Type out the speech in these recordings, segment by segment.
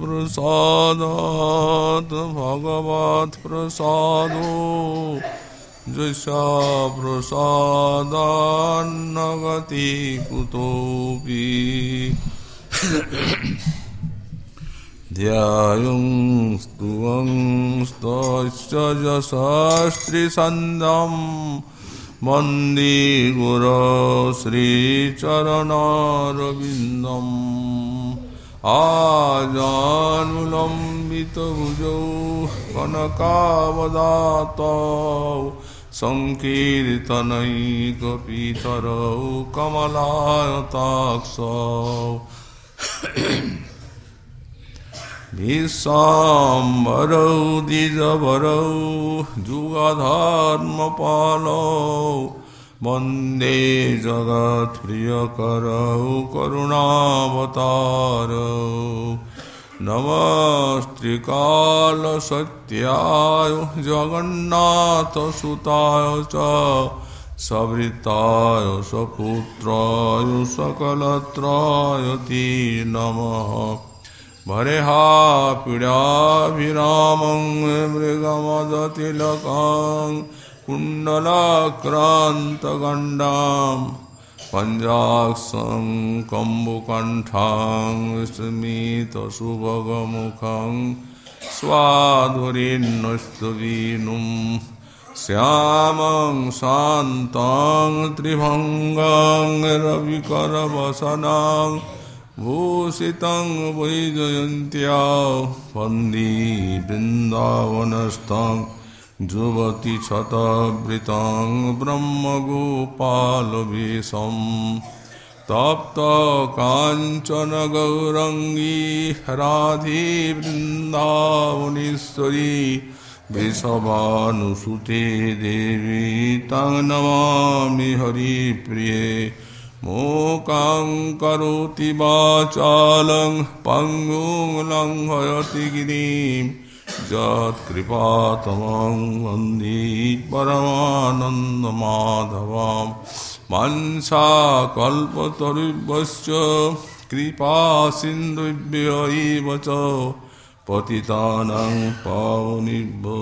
प्रसादात् भगवत् प्रसादो जसा प्रसादान्नगति कुतोऽपि ध्यायुंस्तुवं स्तस्य यशस्त्रिसन्धम् मन्दिगुर श्रीचरणारविन्दम्। आजानुलम्बितभुजौ कनकावदातौ सङ्कीर्तनैकपितरौ कमलायताक्षौ विश्वाम्बरौ द्विजवरौ जुगधर्मपालौ वंदे जगत्प्रियकरौ करुणावतारौ। नमस्त्रिकालसत्याय जगन्नाथसुताय च सवृताय सपुत्राय सकलत्राय ते नमः भरेहा पीडाभिरामं मृगमदतिलकं कुण्डलाक्रान्तगण्डां पञ्जाक्षं कम्बुकण्ठां स्मितसुभगमुखं स्वाधुरीन्नस्तवीनुं श्यामं शान्तं त्रिभङ्गं रविकरवसनां भूषितं वैजयन्त्या वन्दी যুবতী ছতবৃত শতবৃতং ব্রহ্মগোপালভীষম তপ্ত কাঞ্চন গৌরঙ্গী রাধি বৃন্দাবনেশ্বরী বিষবানুসুতে দেবী তং নমামি হরি হরিপ্রিয়ে মোকাং করোতি বা পঙ্গু পঙ্গুং লঙ্ঘয়তি গিরিম यत्कृपातमं वन्दे परमानन्दमाधवां मनसा कल्पतरुभ्यश्च कृपासिन्धुभ्य एव च पतितानां पावनिभ्यो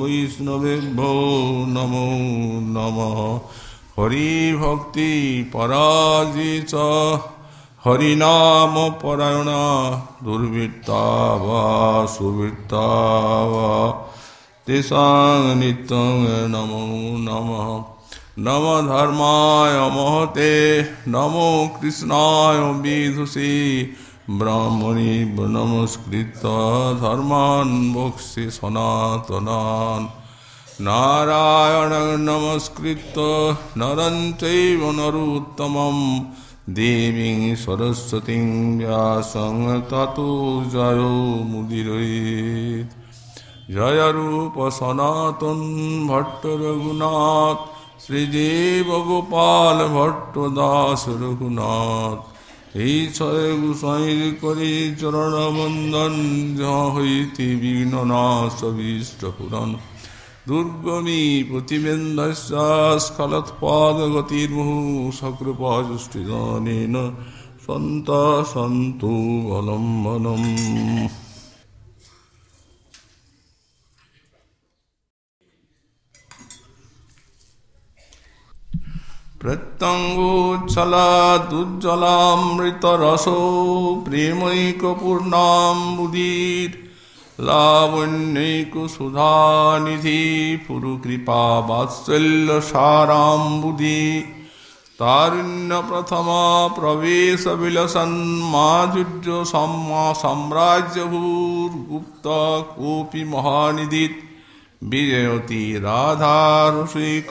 वैष्णवेभ्यो नमो नमः हरिभक्तिपराजि च हरिनाम परायण दुर्वृत्ता वा सुवृत्ता वा तेषां नित्यं नमो नमः। नम धर्माय महते, नमो कृष्णाय विदुषे, ब्राह्मणे नमस्कृत धर्मान् भोक्ष्ये सनातनान्। नारायणं नमस्कृत नरं चैव नरोत्तमम्। দেবীং সরস্বতীং ব্যাসং ততো জয় মুদিরয়েত জয় রূপ সনাতন ভট্ট রঘুনাথ, শ্রীদেব গোপাল ভট্ট দাস রঘুনাথ। এই ছয় গুসাইর করি চরণ বন্দন হইতে বিঘ্ন নাশ বিষ্ট পুরাণ দুর্গমী প্রতিবেন্দস্খলৎপাদগতির্মুহু সকৃপাজুষ্টিদানেন সন্ত সন্তু বলম্বনম প্রত্যঙ্গোচ্ছলাদুজ্জলামৃতরসো প্রেমৈকপূর্ণাম্বুদীর লাবণ্যৈকুসুধানিধি পুরুকৃপা বাৎসল্য সারাম্বুধি তারুণ্য প্রথমা প্রবেশ বিলসন মাধুর্য সাম্রাজ্যভূর গুপ্ত কোপি মহানিধিত বিজয়তী রাধারসিকাবধি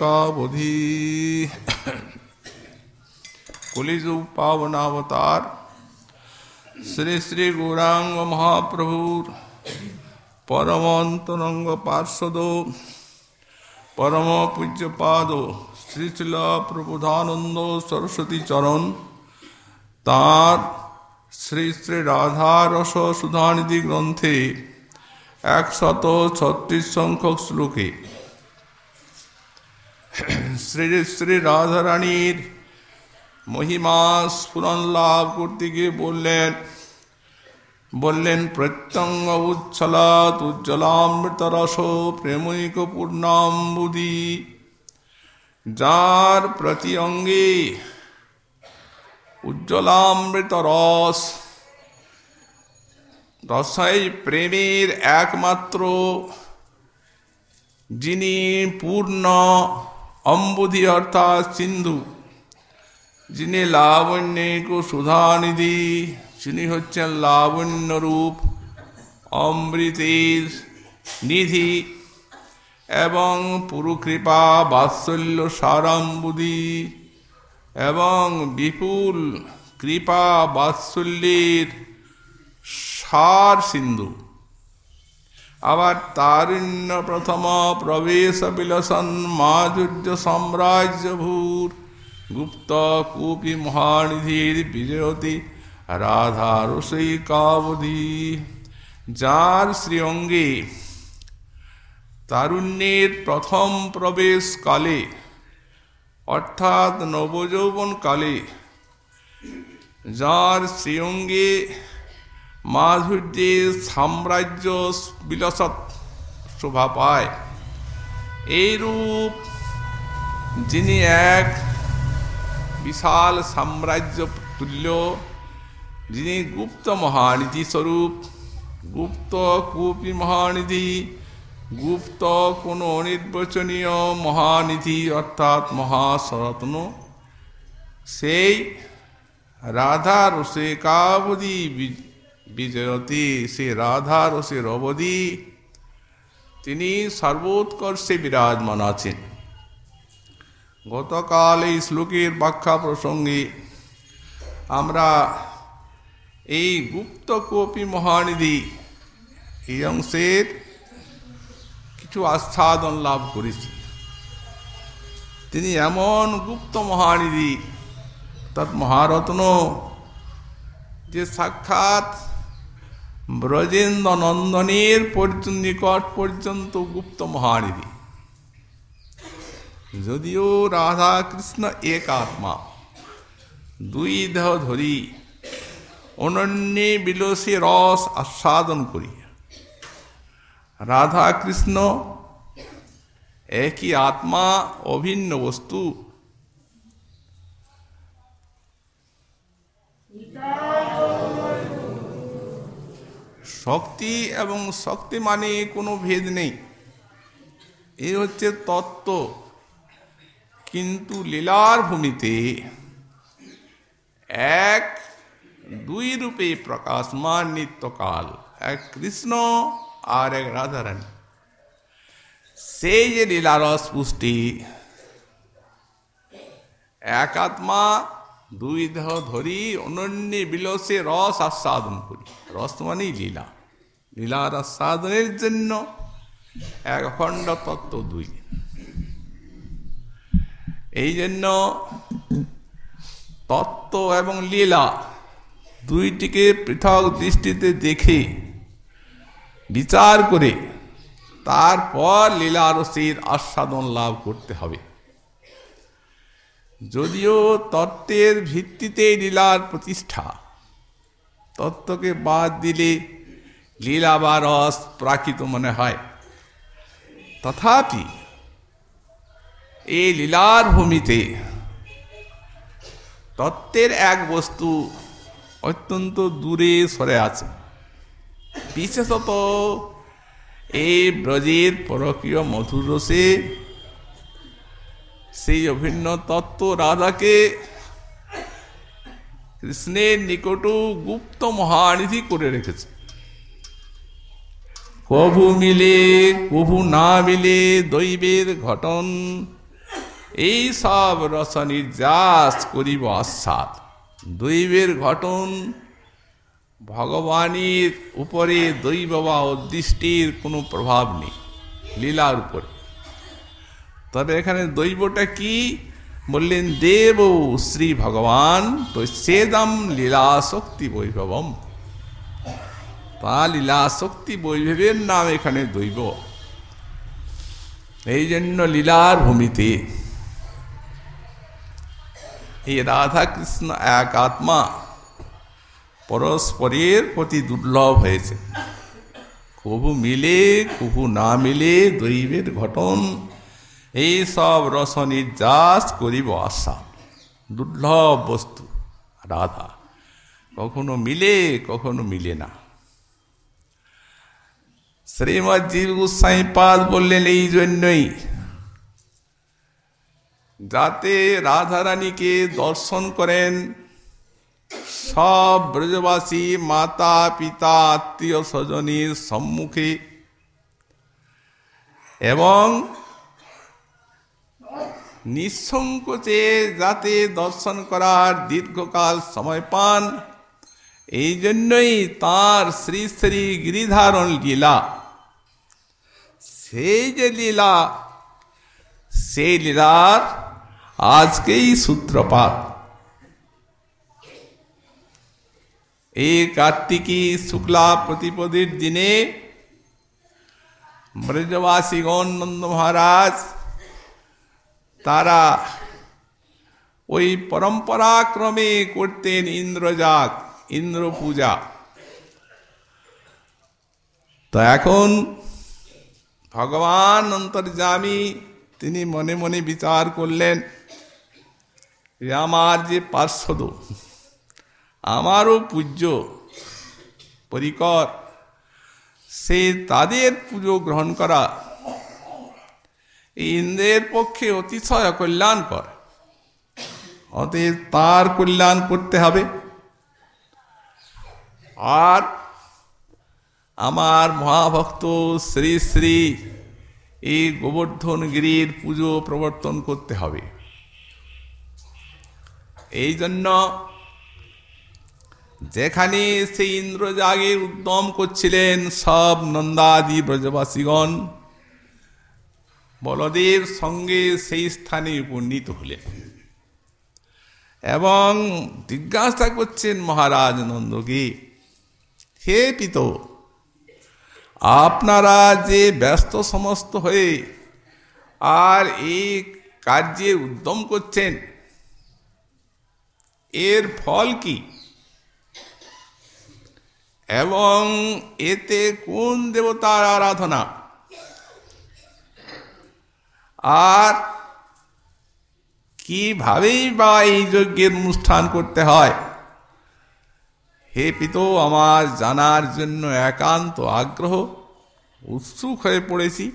পরমন্তরঙ্গ পার্শ্বদ, পরম পূজ্যপাদ, শ্রীশিল প্রবুধানন্দ সরস্বতী চরণ, তাঁর শ্রী শ্রী রাধারস সুধানিধি গ্রন্থে একশত ছত্রিশ সংখ্যক শ্লোকে। শ্রী শ্রী রাধারানীর মহিমা স্ফুরণ লাভ করতে গিয়ে বললেন বললেন, প্রত্যঙ্গ উচ্ছলাত উজ্জ্বলামৃত রস প্রেমৈক পূর্ণাম্বুদি যার প্রতি অঙ্গে উজ্জ্বলামৃত রস রসাই প্রেমের একমাত্র, যিনি পূর্ণ অম্বুধি অর্থাৎ সিন্ধু, যিনি লাবণ্যক সুধানিধি। যিনি হচ্ছেন লাবণ্য রূপ, অমৃতের নিধি এবং পুরুকৃপা বাৎসল্য সারাম্বুদি এবং বিপুল কৃপা বাৎসল্যের সার সিন্ধু। আবার তারুণ্য প্রথম প্রবেশ বিলসন মাধুর্য সাম্রাজ্য ভূর গুপ্ত কূপি মহানিধির বিজয়তী রাধা রসই কাবধি যার শ্রীঅঙ্গে তারুণ্যের প্রথম প্রবেশ কালে অর্থাৎ নবযৌবন কালে যার শ্রীঅঙ্গে মাধুর্যের সাম্রাজ্য বিলসৎ শোভা পায়, এইরূপ যিনি এক বিশাল সাম্রাজ্য তুল্য যিনি গুপ্ত মহানিধি স্বরূপ, গুপ্ত কুপি মহানিধি, গুপ্ত কোনো অনির্বচনীয় মহানিধি অর্থাৎ মহাসরত্ন সেই রাধা রসে কাবদি বিজয়তী সে রাধা রসের অবধি তিনি সর্বোৎকর্ষে বিরাজমান আছেন। গতকাল এই শ্লোকের ব্যাখ্যা প্রসঙ্গে আমরা এই গুপ্ত কপি মহানিধি, এই অংশের কিছু আস্বাদন লাভ করেছি। তিনি এমন গুপ্ত মহানিধি অর্থাৎ মহারত্ন, যে সাক্ষাৎ ব্রজেন্দ্র নন্দনের পর্যন্ত নিকট পর্যন্ত গুপ্ত মহানিধি। যদিও রাধা কৃষ্ণ এক আত্মা দুই দেহ ধরি অনন্য বিলসে রস আস্বাদন করি রাধা কৃষ্ণ একই আত্মা, অভিন্ন বস্তু। শক্তি এবং শক্তি মানে কোনো ভেদ নেই। এই হচ্ছে তত্ত্ব। কিন্তু লীলার ভূমিতে এক দুই রূপে প্রকাশমান নিত্যকাল এক কৃষ্ণ, আর এক রাধারানী। সেই যে লীলারস পুষ্টি, এক আত্মা, দুই দেহ ধরি, অনন্য বিলসে রস আস্বাদন করি। রস মানেই লীলা। লীলার আস্বাদনের জন্য এক অখণ্ড তত্ত্ব দুই। এই জন্য তত্ত্ব এবং লীলা দুইটিকে পৃথক দৃষ্টিতে দেখে বিচার করে তারপর লীলারসের আস্বাদন লাভ করতে হবে। যদিও তত্ত্বের ভিত্তিতে লীলার প্রতিষ্ঠা, তত্ত্বকে বাদ দিলে লীলা বা রস প্রাকৃত মনে হয়। তথাপি এই লীলার ভূমিতে তত্ত্বের এক বস্তু অত্যন্ত দূরে সরে আছে। বিশেষত এই ব্রজের পরকীয় মধুর রসে সেই অভিন্ন তত্ত্ব রাধাকে কৃষ্ণের নিকট গুপ্ত মহানিধি করে রেখেছে। কভু মিলে, কভু না মিলে দৈবের ঘটন, এই সব রস নির্যাস করিব আস্বাদ। দৈবের ঘটন ভগবানের উপরে দৈব বা অদৃষ্টির কোনো প্রভাব নেই, লীলার উপরে। তবে এখানে দৈবটা কি? বললেন, দেব শ্রী ভগবান তো সেদম লীলা শক্তি বৈভবম। তা লীলা শক্তি বৈভবের নাম এখানে দৈব। এই জন্য লীলার ভূমিতে এই রাধা কৃষ্ণ এক আত্মা পরস্পরের প্রতি দুর্লভ হয়েছে। কবু মিলে, কবু না মিলে দৈবের ঘটন এই সব রস নির্যাস করিব আশা। দুর্লভ বস্তু, রাধা। কখনো মিলে কখনো মিলে না। শ্রীমৎ জীব গোস্বাই পাদ বললেন, এই জন্যই যাতে রাধারানীকে দর্শন করেন। সব ব্রজবাসী মাতা, পিতা, আত্মীয় স্বজনের সম্মুখে। এবং নিঃসংকোচে যাতে দর্শন করার দীর্ঘকাল সময় পান, এই জন্যই তাঁর শ্রী শ্রী গিরিধারণ লীলা। সেই যে লীলা সেই লীলার আজকেই সূত্রপাত। এই কার্তিকী শুক্লা প্রতিপদীর দিনে ব্রজবাসীগণ নন্দ মহারাজ তারা ওই পরম্পরাক্রমে করতেন ইন্দ্রজাগ ইন্দ্র পূজা তো এখন ভগবান অন্তর্জামী তিনি মনে মনে বিচার করলেন, আমার যে পার্শ্বদ, আমারও পূজ্য পরিকর, সে তাদের পুজো গ্রহণ করা ইন্দ্রের পক্ষে অতিশয় কল্যাণকর। অতএব তার কল্যাণ করতে হবে। আর আমার মহাভক্ত শ্রী শ্রী এই গোবর্ধন গিরির পুজো প্রবর্তন করতে হবে। এই জন্য যেখানে সেই ইন্দ্রজাগের উদ্যম করছিলেন সব নন্দাদি ব্রজবাসীগণ, বলদেব সঙ্গে সেই স্থানে উপনীত হলেন এবং জিজ্ঞাসা করছেন মহারাজ নন্দকে, হে পিত আপনারা যে ব্যস্ত সমস্ত হয়ে আর এই কার্যে উদ্যম করছেন, এর ফল কি? এবং এতে কোন দেবতার আরাধনা? আর কিভাবেই বা এই যজ্ঞের অনুষ্ঠান করতে হয়? হে পিত, আমার জানার জন্য একান্ত আগ্রহ, উৎসুক হয়ে পড়েছি।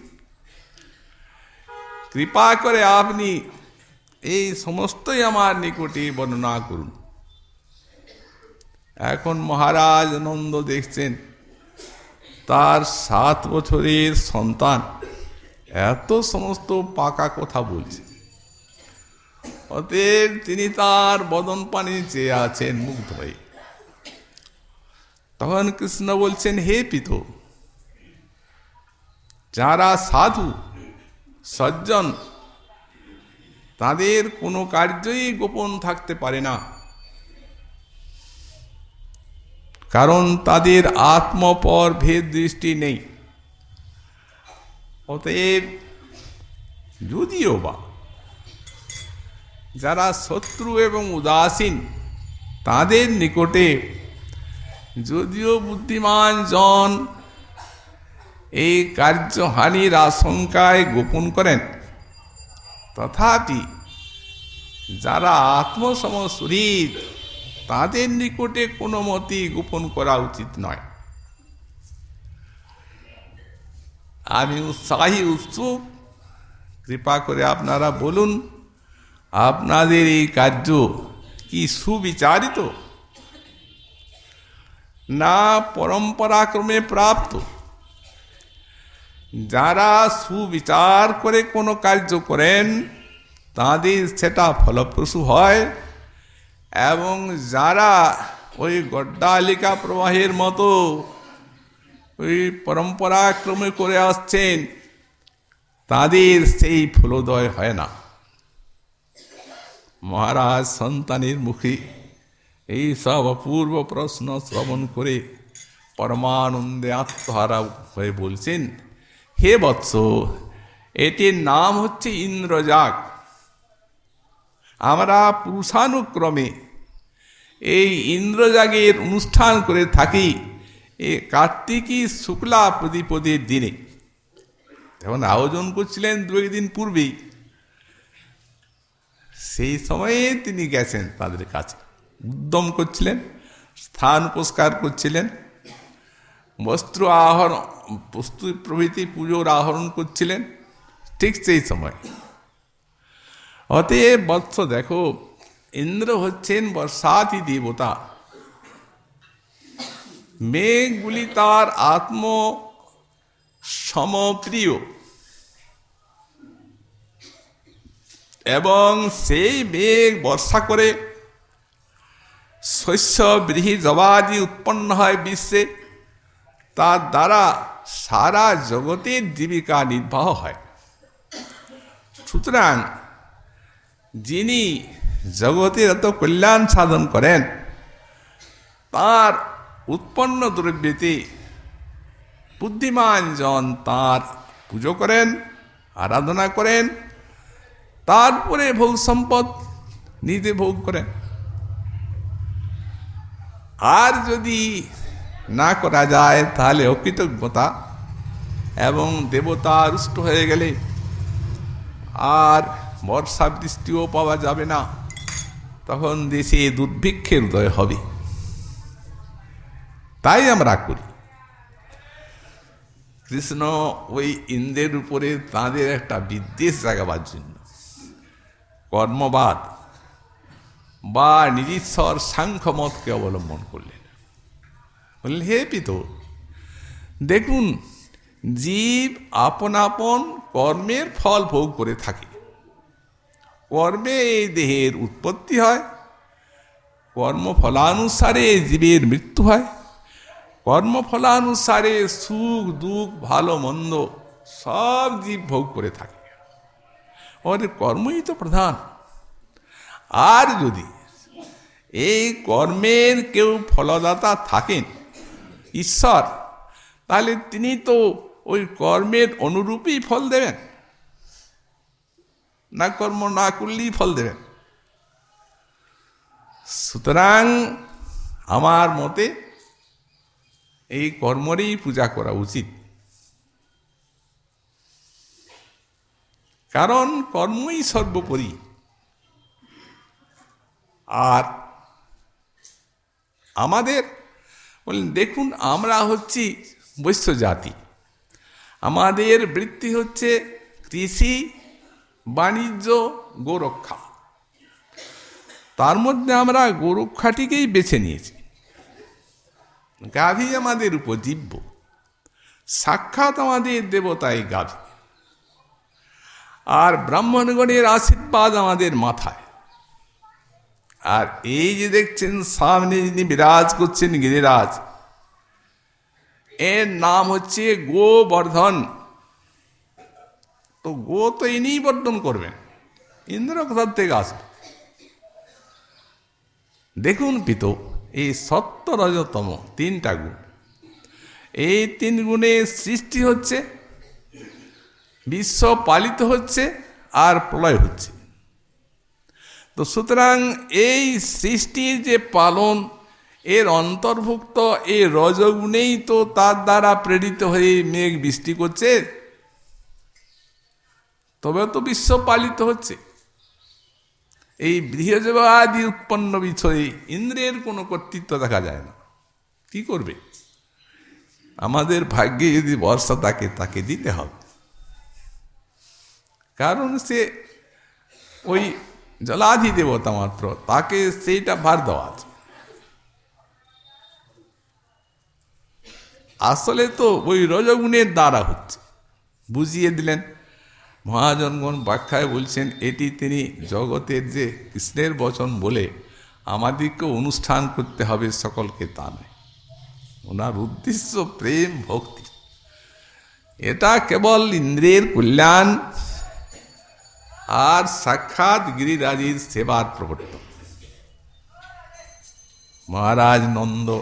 কৃপা করে আপনি এই সমস্তই আমার নিকটে বর্ণনা করুন। এখন মহারাজ নন্দ দেখছেন, তার সাত বছরের সন্তান এত সমস্ত পাকা কথা বলছে। অতএব তিনি তার বদন পানি চেয়ে আছেন মুগ্ধ হয়ে। তখন কৃষ্ণ বলছেন, হে পিত, যারা সাধু, সজ্জন, তাদের কোনো কার্যই গোপন থাকতে পারে না। কারণ তাদের আত্মপর ভেদ দৃষ্টি নেই। অতএব যদিও বা যারা শত্রু এবং উদাসীন, তাদের নিকটে যদিও বুদ্ধিমান জন, এই কার্যহানির আশঙ্কায় গোপন করেন। তথাপি যারা আত্মসমশরীর তাদের নিকটে কোনো মতি গোপন করা উচিত নয়। আমি উৎসাহী, উৎসুক। কৃপা করে আপনারা বলুন, আপনাদের এই কার্য কি সুবিচারিত? না পরম্পরাক্রমে প্রাপ্ত। যারা সুবিচার করে কোনো কার্য করেন, তাদের সেটা ফলপ্রসূ হয় এবং যারা ওই গড্ডালিকা প্রবাহের মতো ওই পরম্পরাক্রমে করে আসছেন, তাদের সেই ফলোদয় হয় না। মহারাজ সন্তানের মুখে এই সব অপূর্ব প্রশ্ন শ্রবণ করে পরমানন্দে আত্মহারা হয়ে বলছেন, হে বৎস, এটির নাম হচ্ছে ইন্দ্রজাগ। আমরা পুরুষানুক্রমে এই ইন্দ্রজাগের অনুষ্ঠান করে থাকি এ কার্তিকী শুক্লা প্রদীপদের দিনে। যেমন আয়োজন করছিলেন দু দিন পূর্বেই, সেই সময়ে তিনি গেছেন তাদের কাছে। উদ্যম করছিলেন, স্থান পুরস্কার করছিলেন, বস্ত্র আহরণ, বস্তু প্রভৃতি পুজোর আহরণ করছিলেন, ঠিক সেই সময়। অতএব বৎস দেখো, ইন্দ্র হচ্ছেন বর্ষাতি দেবতা। মেঘগুলি তার আত্ম সমপ্রিয়। এবং সেই মেঘ বর্ষা করে শস্য বৃহি জবাদি উৎপন্ন হয় বিশ্বে। তার দ্বারা সারা জগতের জীবিকা নির্বাহ হয়। সুতরাং যিনি জগতের এত কল্যাণ সাধন করেন, তার উৎপন্ন দ্রব্যতে বুদ্ধিমান জন তার পুজো করেন, আরাধনা করেন, তারপরে ভোগ সম্পদ নিজে ভোগ করেন। আর যদি না করা যায়, তাহলে অকৃতজ্ঞতা এবং দেবতা রুষ্ট হয়ে গেলে আর বর্ষা বৃষ্টিও পাওয়া যাবে না। তখন দেশে দুর্ভিক্ষের উদয় হবে। তাই আমরা করি। কৃষ্ণ ওই ইন্দ্রের উপরে তাদের একটা বিদ্বেষ জাগাবার জন্য। কর্মবাদ। বা নিজস্বর সাংখ্যমতকে অবলম্বন করলেন। বললেন, হে পিত, দেখুন, জীব আপন আপন কর্মের ফল ভোগ করে থাকে। কর্মে এই দেহের উৎপত্তি হয়, কর্মফলানুসারে জীবের মৃত্যু হয়, কর্মফলানুসারে সুখ, দুঃখ, ভালো, মন্দ সব জীব ভোগ করে থাকে। ওদের কর্মই তো প্রধান। আর যদি এই কর্মের কেউ ফলদাতা থাকেন, ঈশ্বর, তাহলে তিনি তো ওই কর্মের অনুরূপই ফল দেবেন। না কর্ম না করলেই ফল দেবেন। সুতরাং আমার মতে এই কর্মরই পূজা করা উচিত। কারণ কর্মই সর্বোপরি। আর আমাদের বললেন দেখুন, আমরা হচ্ছি বৈশ্য জাতি। আমাদের বৃত্তি হচ্ছে কৃষি, বাণিজ্য, গোরক্ষা। তার মধ্যে আমরা গোরক্ষাটিকেই বেছে নিয়েছি। গাভী আমাদের উপজীব্য। সাক্ষাৎ আমাদের দেবতায় গাভী। আর ব্রাহ্মণগণের আশীর্বাদ আমাদের মাথায়। আর এই যে দেখছেন, সামনে যিনি বিরাজ করছেন গিরিরাজ, এর নাম হচ্ছে গোবর্ধন। তো গো তো ইনিই বর্ধন করবেন ইন্দ্র কোথার থেকে আসবে? দেখুন পিত, এই সত্য রজতম তিনটা গুণ। এই তিন গুণে সৃষ্টি হচ্ছে, বিশ্ব পালিত হচ্ছে, আর প্রলয় হচ্ছে। তো সুতরাং এই সৃষ্টির যে পালন, এর অন্তর্ভুক্ত এই রজগুণেই তো তার দ্বারা প্রেরিত হয়ে মেঘ বৃষ্টি করছে? তবে তো বিশ্ব পালিত হচ্ছে। এই বৃহজবাদি উৎপন্ন বিষয়ে ইন্দ্রের কোনো কর্তৃত্ব দেখা যায় না। কি করবে? আমাদের ভাগ্যে যদি বর্ষা থাকে, তাকে দিতে হবে। কারণ সে ওই জলাধি দেবতা মাত্র, তাকে সেইটা ভার দেওয়া আছে। আসলে তো ওই রজগুণের দ্বারা হচ্ছে। বুঝিয়ে দিলেন। মহাজনগণ ব্যাখ্যায় বলছেন, এটি তিনি জগতের যে কৃষ্ণের বচন বলে আমাদেরকে অনুষ্ঠান করতে হবে সকলকে তা নয়। ওনার উদ্দেশ্য প্রেম ভক্তি। এটা কেবল ইন্দ্রের কল্যাণ আর সাক্ষাৎ গিরিরাজির সেবার প্রবর্তন মহারাজ নন্দ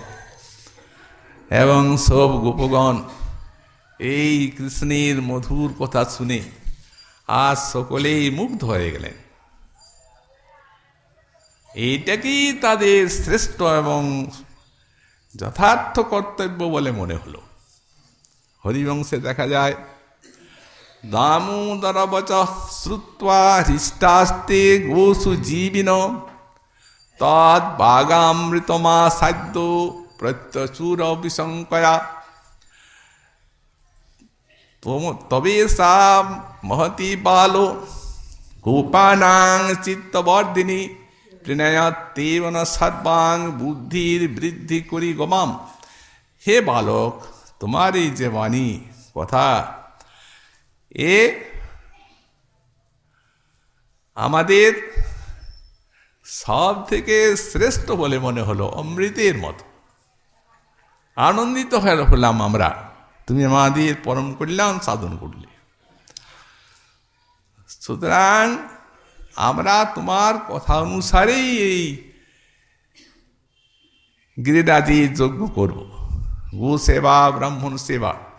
এবং সব গোপগণ, এই কৃষ্ণের মধুর কথা শুনে আজ সকলেই মুগ্ধ হয়ে গেলেন। এইটাকেই তাদের শ্রেষ্ঠ এবং যথার্থ কর্তব্য বলে মনে হলো? হরিবংশে দেখা যায় দামোদর বচ শ্রুত্বা হৃষ্টাস্তে গোসু জীবিন সাধ্য প্রত্যচুর বিশঙ্কয়া তবে সা মহতি বালো গোপানাং চিত্তবর্ধিনী প্রণয়াত্তেবন সর্বাং বুদ্ধির বৃদ্ধি করি গমাম হে বালক তোমার এই যে বাণী কথা এ আমাদের সব থেকে শ্রেষ্ঠ বলে মনে হলো অমৃতের মতো। আনন্দিত হয়ে হলাম আমরা। তুমি আমাদের পরম কল্যাণ সাধন করলে। সুতরাং আমরা তোমার কথা অনুসারেই এই গিরিরাজি যজ্ঞ করব। গো সেবা, ব্রাহ্মণ সেবা।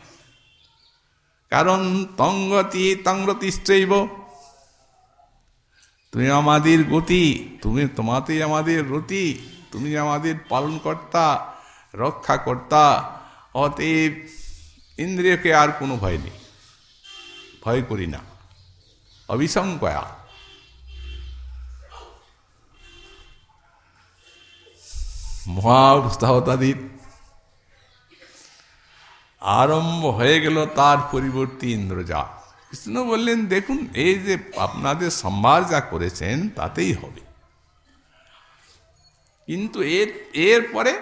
কারণ তঙ্গতি তঙ্গতিশ্চৈব। তুমি আমাদের গতি, তুমি তোমাতেই আমাদের রতি, তুমি আমাদের পালনকর্তা, রক্ষাকর্তা, অতএব ইন্দ্রিয়কে আর কোনো ভয় নেই। ভয় করি না। অবিসংকয়া। মহাবস্থাহতাদির আরম্ভ হয়ে গেল তার পরিবর্তী ইন্দ্রজা। কৃষ্ণ বললেন, দেখুন, এই যে আপনাদের সম্ভার যা করেছেন, তাতেই হবে। কিন্তু এর এরপরে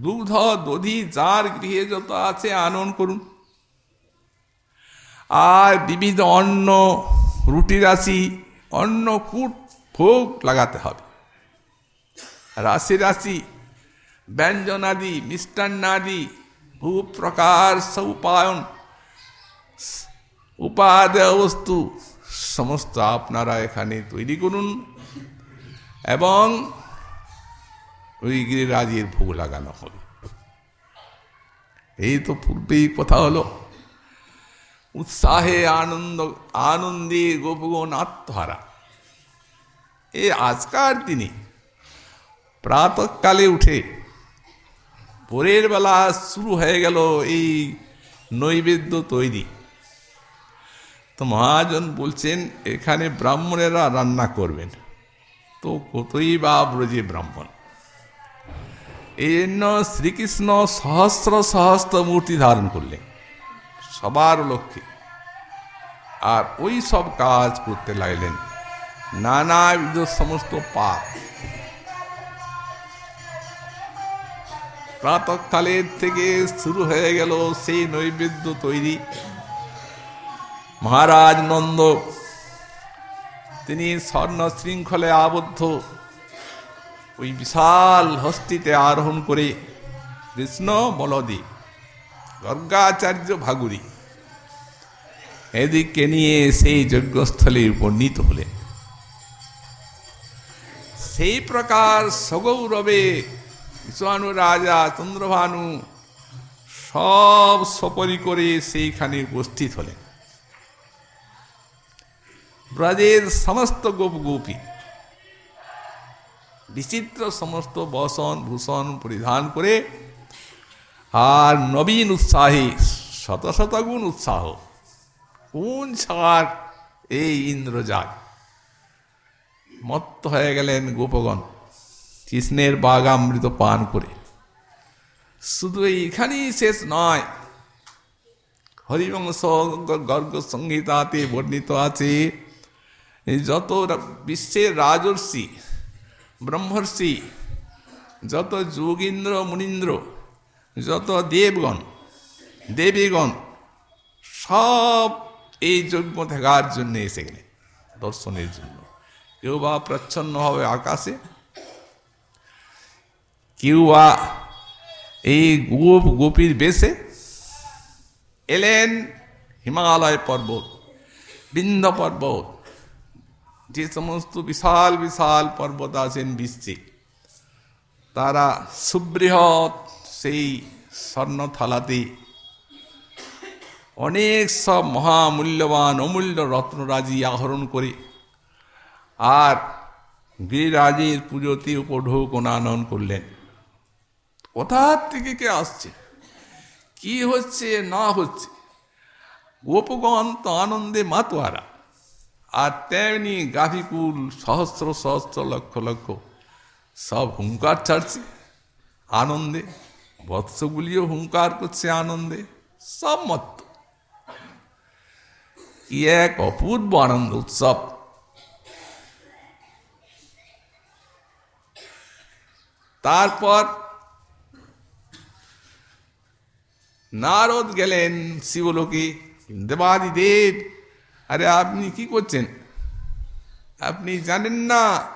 দুগ্ধ, দধি, যার গৃহে যত আছে, আনন করুন। আর বিবিধ অন্ন, রুটি রাশি, অন্ন, কুট, ভোগ লাগাতে হবে। রাশি রাশি ব্যঞ্জনাদি মিষ্টান্নাদি ভূপ্রকার সৌপায়ন উপাদেয় বস্তু সমস্ত আপনারা এখানে তৈরি করুন এবং ওই গিরিরাজের ভোগ লাগানো হবে এই তো পূর্বেই কথা হলো উৎসাহে আনন্দ আনন্দে গোপগণ আত্মহারা এ আজকার দিনে প্রাতকালে উঠে ভোরের বেলা শুরু হয়ে গেল এই নৈবেদ্য তৈরি। তো মহাজন বলছেন, এখানে ব্রাহ্মণেরা রান্না করবেন। তো কতই বা ব্রজে ব্রাহ্মণ। এই জন্য শ্রীকৃষ্ণ সহস্র সহস্র মূর্তি ধারণ করলেন সবার লক্ষ্যে। আর ওই সব কাজ করতে লাগলেন। নানাবিধ সমস্ত পাপ প্রাতকালের থেকে শুরু হয়ে গেল সেই নৈবেদ্য তৈরি। মহারাজ নন্দ, তিনি স্বর্ণ শৃঙ্খলে আবদ্ধ। ওই বিশাল হস্তিতে আরোহণ করে কৃষ্ণ বলদে, গর্গাচার্য ভাগুরি এদিকে নিয়ে সেই যজ্ঞস্থলে উপনীত হলেন। সেই প্রকার সগৌরবে বিশ্বভানু রাজা চন্দ্রভানু সব সপরি করে সেইখানে উপস্থিত হলেন। ব্রজের সমস্ত গোপ গোপী, বিচিত্র সমস্ত বসন ভূষণ পরিধান করে আর নবীন উৎসাহে শত শতগুণ উৎসাহ কোন ছাড় এই ইন্দ্রজাত মত্ত হয়ে গেলেন গোপগণ। কৃষ্ণের বাগামৃত পান করে। শুধু এইখানেই শেষ নয়, হরিবংশ, গর্গ সংহিতাতে বর্ণিত আছে যত বিশ্বের রাজর্ষি, ব্রহ্মর্ষি, যত যোগীন্দ্র, মুনীন্দ্র, যত দেবগণ, দেবীগণ, সব এই যজ্ঞ থাকার জন্য এসে গেলেন, দর্শনের জন্য। কেউ বা প্রচ্ছন্ন হবে আকাশে কেউ এই গোপ, গোপীর বেশে এলেন হিমালয় পর্বত বৃন্দ পর্বত, যে সমস্ত বিশাল বিশাল পর্বত আছেন বিশ্বে তারা সুবৃহৎ সেই স্বর্ণথালাতে অনেক সব মহামূল্যবান, অমূল্য রত্নরাজি আহরণ করে আর গিরিরাজের পুজোতে উপঢৌক আনন করলেন। কোথার থেকে কে আসছে? কি হচ্ছে, না হচ্ছে? গোপগণ তো আনন্দে মাতোয়ারা। আর তেমনি গাভীকুল সহস্র সহস্র লক্ষ লক্ষ সব হুঙ্কার ছাড়ছে। আনন্দে, বৎসগুলিও হুঙ্কার করছে আনন্দে, সব মত্ত। কি এক অপূর্ব আনন্দ উৎসব। তারপর নারদ গেলেন শিবলোকে। দেবাদি দেব, আরে আপনি কি করছেন? আপনি জানেন না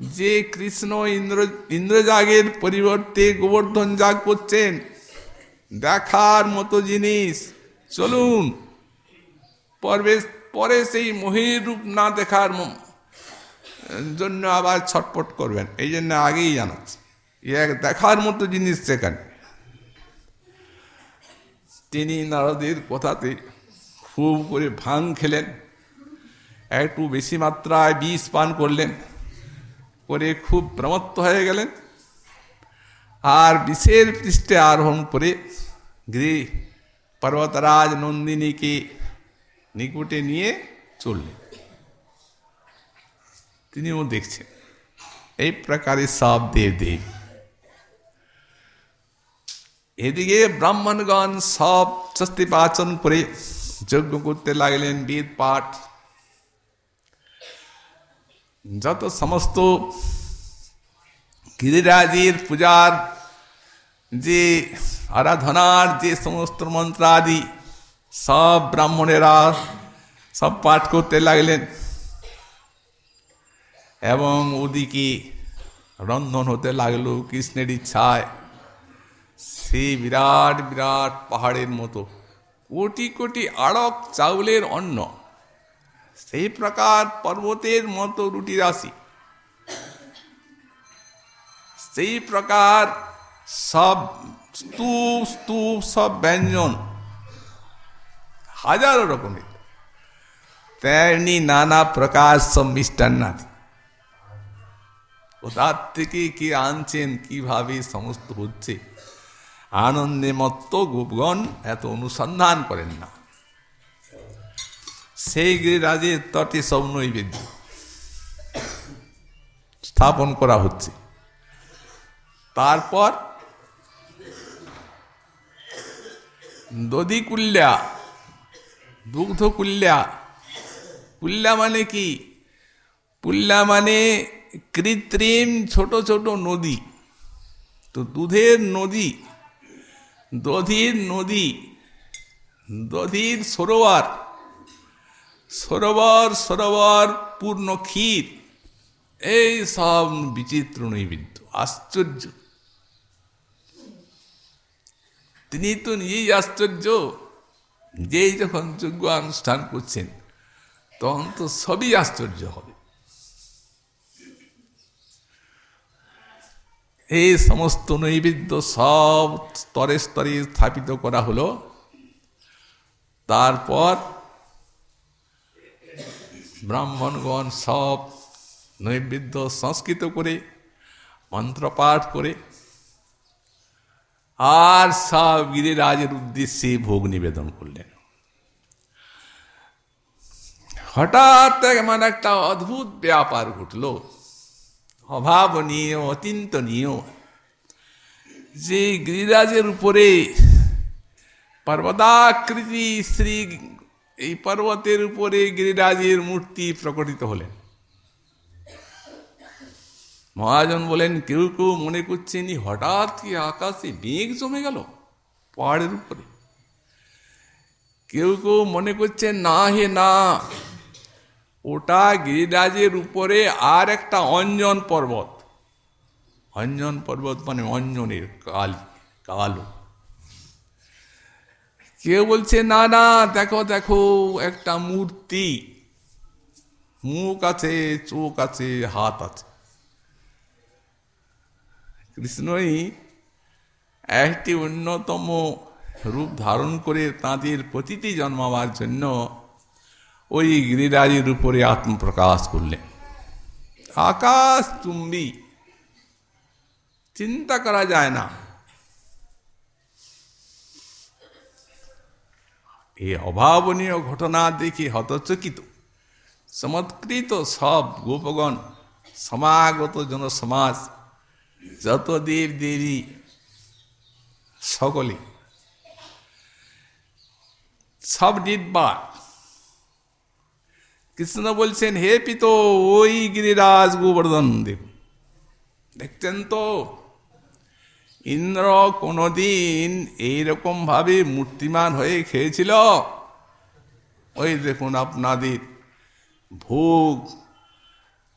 যে কৃষ্ণ ইন্দ্র, ইন্দ্রজাগের পরিবর্তে গোবর্ধন যাগ করছেন। দেখার মতো জিনিস। চলুন, পর্বে, পরে সেই মহির রূপ না দেখার জন্য আবার ছটপট করবেন। এই জন্য আগেই জানাচ্ছি। এক দেখার মতো জিনিস সেখানে। তিনি নারদের কথাতে খুব করে ভাং খেলেন। একটু বেশি মাত্রায় বিষ পান করলেন, করে খুব প্রমত্ত হয়ে গেলেন। আর বিষের পৃষ্ঠে আরোহণ করে গৃহ পর্বতরাজ নন্দিনীকে নিকুটে নিয়ে চললেন। তিনিও দেখছেন, এই প্রকারে সব দেব দেব এদিকে ব্রাহ্মণগণ সব স্বস্তি পাচন করে যজ্ঞ করতে লাগলেন বেদ পাঠ। যত সমস্ত গিরিরাজের পূজার যে আরাধনার যে সমস্ত মন্ত্রাদি, সব ব্রাহ্মণেরা সব পাঠ করতে লাগলেন এবং ওদিকে রন্ধন হতে লাগল কৃষ্ণের ইচ্ছায়। সেই বিরাট বিরাট পাহাড়ের মতো। কোটি কোটি আড়ক চাউলের অন্ন। সেই প্রকার পর্বতের মতো রুটি রাশি। সেই প্রকার সব স্তূপ স্তূপ সব ব্যঞ্জন। হাজারো রকমের। তেমনি নানা প্রকার সব মিষ্টান্নাদি ওটার থেকে কে আনছেন, কীভাবে সমস্ত হচ্ছে? আনন্দে মত্ত গোপগণ এত অনুসন্ধান করেন না। সেই গিরিরাজের তটে সব নৈবেদ্য স্থাপন করা হচ্ছে। তারপর দধি কুল্যা, দুগ্ধ কুল্যা কুল্যা মানে কি? কুল্যা মানে কৃত্রিম ছোট ছোট নদী। তো দুধের নদী দধির নদী, দধির সরোবর সরোবর সরোবর, পূর্ণ ক্ষীর, এই সব বিচিত্র নৈবেদ্য। আশ্চর্য। তিনি তো নিজেই আশ্চর্য। যেই যখন যোগ্য অনুষ্ঠান করছেন, তখন তো সবই আশ্চর্য হবে। এই সমস্ত নৈবেদ্য সব স্তরে স্তরে স্থাপিত করা হলো। তারপর ব্রাহ্মণগণ সব নৈবেদ্য সংস্কৃত করে মন্ত্রপাঠ করে, আর সব গিরিরাজের উদ্দেশ্যে ভোগ নিবেদন করলেন। হঠাৎ এমন একটা অদ্ভুত ব্যাপার ঘটল। অভাবনীয়, অচিন্তনীয়। যে গিরিরাজের উপরে পর্বতাকৃতি শ্রী এই পর্বতের উপরে গিরিরাজের মূর্তি প্রকটিত হলেন। মহাজন বলেন, কেউ কেউ মনে করছেন হঠাৎ কি আকাশে মেঘ জমে গেল পাহাড়ের উপরে? কেউ কেউ মনে করছেন, না হে, না। ওটা গিরিরাজের উপরে আর একটা অঞ্জন পর্বত। অঞ্জন পর্বত মানে অঞ্জনের কাল, কালো। কেউ বলছে, না না, দেখো দেখো, একটা মূর্তি। মুখ আছে, চোখ আছে, হাত আছে। কৃষ্ণই একটি অন্যতম রূপ ধারণ করে তাঁদের প্রতিটি জন্মাবার জন্য ওই গিরিরাজের উপরে আত্মপ্রকাশ করলেন আকাশ চুম্বি। চিন্তা করা যায় না। এই অভাবনীয় ঘটনা দেখে হতচকিত। চমৎকৃত সব গোপগণ, সমাগত জনসমাজ, যত দেব দেবী, সকলে। সব নির্বাক কৃষ্ণ বলছেন, হে পিত, ওই গিরিরাজ গোবর্ধন দেব দেখছেন তো? ইন্দ্র কোনদিন এইরকম ভাবে মূর্তিমান হয়ে খেয়েছিল। ওই দেখুন আপনাদের ভোগ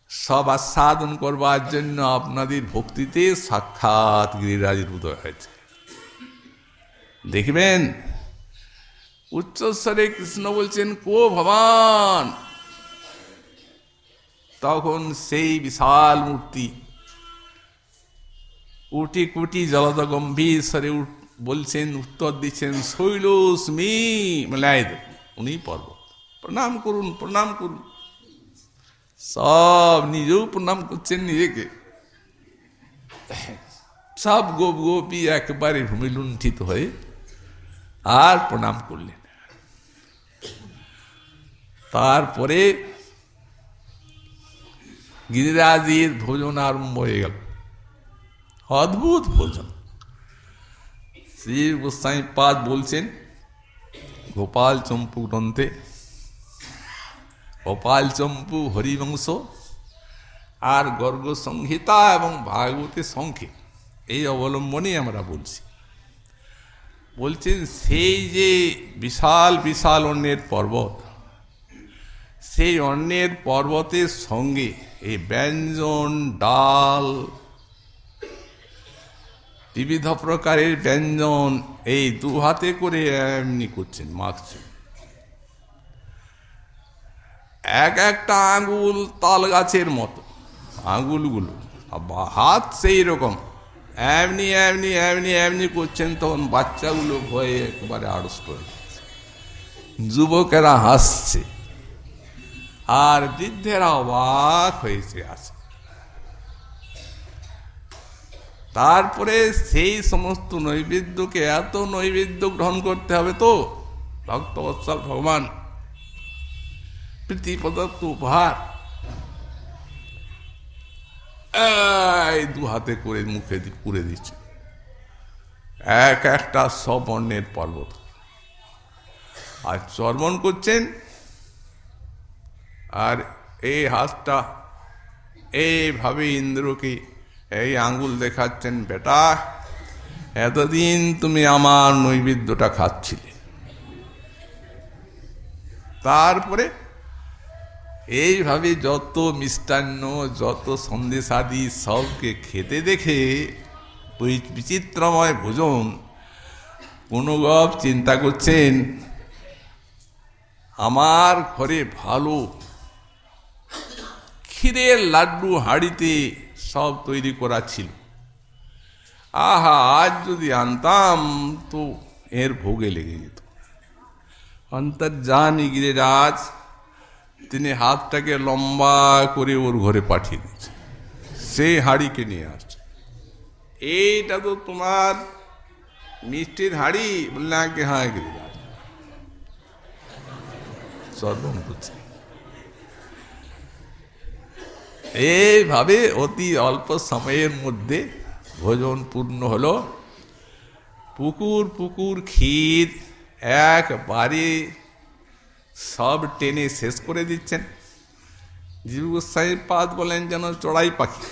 সব আস্বাদন করবার জন্য আপনাদের ভক্তিতে সাক্ষাৎ গিরিরাজের উদয় হয়েছে। দেখবেন? উচ্চস্বরে কৃষ্ণ বলছেন, কো ভবান তখন সেই বিশাল মূর্তি। কোটি কুটি জলদ গম্ভীর স্বরে বলছেন, উত্তর দিচ্ছেন শৈলস্মি মেলায় উনি পর্বত। প্রণাম করুন প্রণাম করুন। সব নিজেও প্রণাম করছেন নিজেকে। সব গোপ গোপী একেবারে ভূমি লুণ্ঠিত হয়ে আর প্রণাম করলেন। তারপরে গিরিরাজের ভোজন আরম্ভ হয়ে গেল। অদ্ভুত ভোজন। শ্রী গোস্বাই পাদ বলছেন, গোপাল চম্পু গ্রন্থে, গোপাল চম্পু হরিবংশ আর গর্গ সংহিতা এবং ভাগবতী সংখ্যে, এই অবলম্বনে আমরা বলছি। বলছেন, সেই যে বিশাল বিশাল অন্যের পর্বত, সেই অন্যের পর্বতের সঙ্গে এই ব্যঞ্জন ডাল বিবিধ প্রকারের ব্যঞ্জন এই দু হাতে করে এমনি করছেন, মাখছেন। এক একটা আঙ্গুল তাল গাছের মতো আঙ্গুলগুলো হাত সেই রকম। এমনি এমনি এমনি এমনি করছেন, তখন বাচ্চাগুলো ভয়ে একবারে আড়ষ্ট হয়ে যুবকেরা হাসছে। আর বৃদ্ধেরা অবাক হয়েছে আছে তারপরে সেই সমস্ত নৈবেদ্যকে এত নৈবেদ্য গ্রহণ করতে হবে তো? ভক্তবৎসল ভগবান প্রীতিপ্রদত্ত উপহার। দু হাতে করে মুখে পুরে দিচ্ছে। এক একটা সবর্ণের পর্বত। আর চর্মণ করছেন আর এই হাতটা এইভাবে ইন্দ্রকে এই আঙ্গুল দেখাচ্ছেন, বেটা, এতদিন তুমি আমার নৈবেদ্যটা খাচ্ছিলে। তারপরে এইভাবে যত মিষ্টান্ন, যত সন্দেশাদি সবকে খেতে দেখে বিচিত্রময় ভোজন পুনগব চিন্তা করছেন, আমার ঘরে ভালো ক্ষীরের লাড্ডু, হাড়িতে সব তৈরি করা ছিল। আহা, আজ যদি আনতাম তো এর ভোগে লেগে যেত। অন্তর্জানি গিরিরাজ তিনি হাতটাকে লম্বা করে ওর ঘরে পাঠিয়ে দিচ্ছে সেই হাড়িকে নিয়ে আসছে। এইটা তো তোমার মিষ্টির হাড়ি? বললে আগে হ্যাঁ গিরিরাজ। সর্বন করছে। এইভাবে অতি অল্প সময়ের মধ্যে ভোজন পূর্ণ হলো। পুকুর পুকুর, ক্ষীর একবারে সব টেনে শেষ করে দিচ্ছেন। জীব গোস্বাই পাদ বলেন যেন চড়াই পাখি।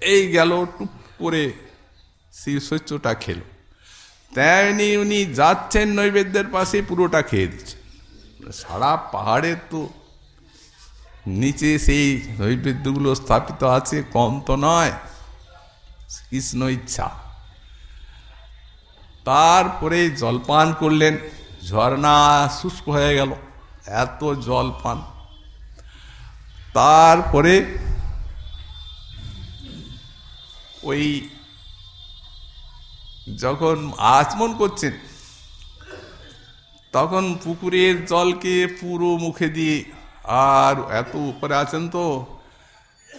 এই গেল, টুপ করে সেই শস্যটা খেলো। তেমনি উনি যাচ্ছেন নৈবেদ্যের পাশে, পুরোটা খেয়ে দিচ্ছেন। সারা পাহাড়ের তো নিচে সেই নৈবেদ্যগুলো স্থাপিত আছে, কম তো নয়। কৃষ্ণ ইচ্ছা। তারপরে জলপান করলেন, ঝর্ণা শুষ্ক হয়ে গেল, এত জলপান তারপরে ওই যখন আচমন করছেন, তখন পুকুরের জলকে পুরো মুখে দিয়ে আর এত উপরে আছেন তো?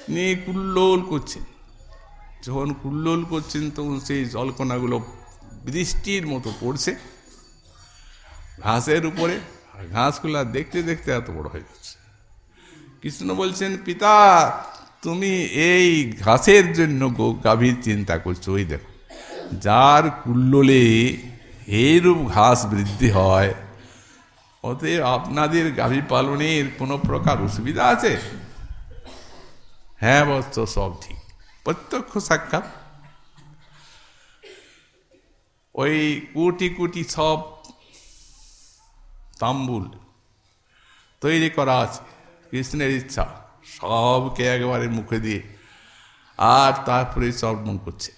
নিয়ে কুল্লোল করছেন। যখন কুল্লোল করছেন, তখন সেই জলকণাগুলো বৃষ্টির মতো পড়ছে। ঘাসের উপরে, আর ঘাসগুলো দেখতে দেখতে এত বড় হয়ে যাচ্ছে। কৃষ্ণ বলছেন, পিতা, তুমি এই ঘাসের জন্য গাভীর চিন্তা করছ। ওই দেখো, যার কুল্লোলে এইরূপ ঘাস বৃদ্ধি হয় অতএব আপনাদের গাভী পালনের কোনো প্রকার অসুবিধা আছে? হ্যাঁ বস্ত সব ঠিক। প্রত্যক্ষ সাক্ষাৎ। ওই কোটি কোটি সব তাম্বুল তৈরি করা আছে, কৃষ্ণের ইচ্ছা। সবকে একেবারে মুখে দিয়ে আর তারপরে চর্মণ করছে।